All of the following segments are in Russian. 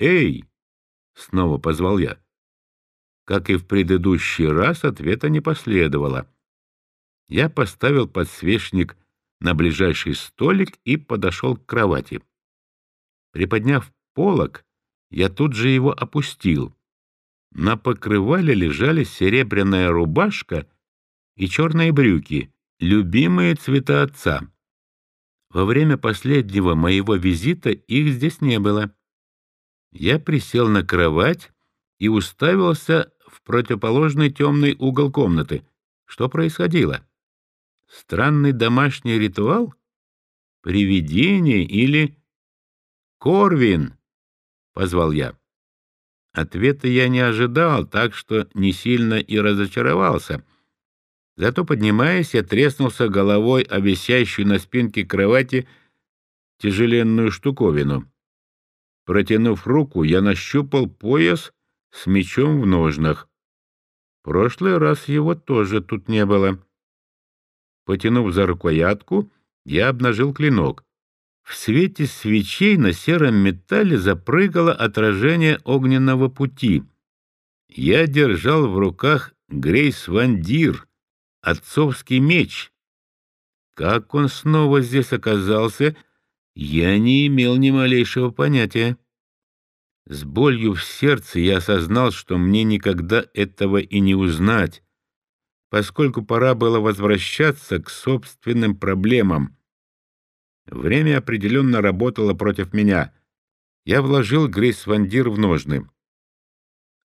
«Эй!» — снова позвал я. Как и в предыдущий раз, ответа не последовало. Я поставил подсвечник на ближайший столик и подошел к кровати. Приподняв полок, я тут же его опустил. На покрывале лежали серебряная рубашка и черные брюки, любимые цвета отца. Во время последнего моего визита их здесь не было. Я присел на кровать и уставился в противоположный темный угол комнаты. Что происходило? Странный домашний ритуал? Привидение или... «Корвин!» — позвал я. Ответа я не ожидал, так что не сильно и разочаровался. Зато, поднимаясь, я треснулся головой о висящую на спинке кровати тяжеленную штуковину. Протянув руку, я нащупал пояс с мечом в ножнах. Прошлый раз его тоже тут не было. Потянув за рукоятку, я обнажил клинок. В свете свечей на сером металле запрыгало отражение огненного пути. Я держал в руках Грейс Вандир, отцовский меч. Как он снова здесь оказался, я не имел ни малейшего понятия. С болью в сердце я осознал, что мне никогда этого и не узнать, поскольку пора было возвращаться к собственным проблемам. Время определенно работало против меня. Я вложил Грейс Вандир в ножны.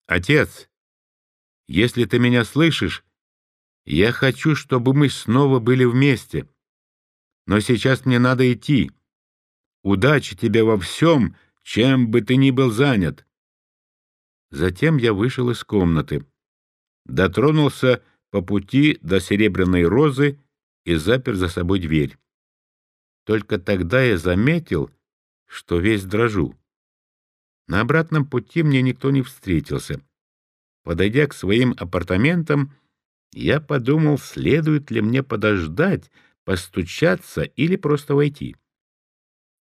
«Отец, если ты меня слышишь, я хочу, чтобы мы снова были вместе. Но сейчас мне надо идти. Удачи тебе во всем, чем бы ты ни был занят». Затем я вышел из комнаты, дотронулся по пути до серебряной розы и запер за собой дверь. Только тогда я заметил, что весь дрожу. На обратном пути мне никто не встретился. Подойдя к своим апартаментам, я подумал, следует ли мне подождать, постучаться или просто войти.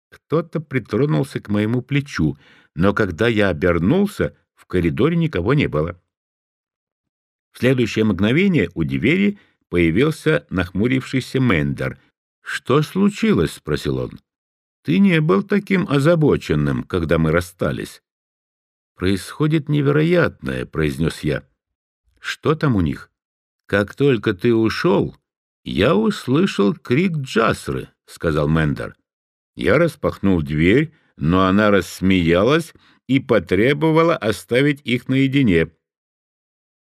Кто-то притронулся к моему плечу, но когда я обернулся, в коридоре никого не было. В следующее мгновение у двери появился нахмурившийся Мендер — «Что случилось?» — спросил он. «Ты не был таким озабоченным, когда мы расстались». «Происходит невероятное», — произнес я. «Что там у них?» «Как только ты ушел, я услышал крик Джасры», — сказал Мендер. Я распахнул дверь, но она рассмеялась и потребовала оставить их наедине.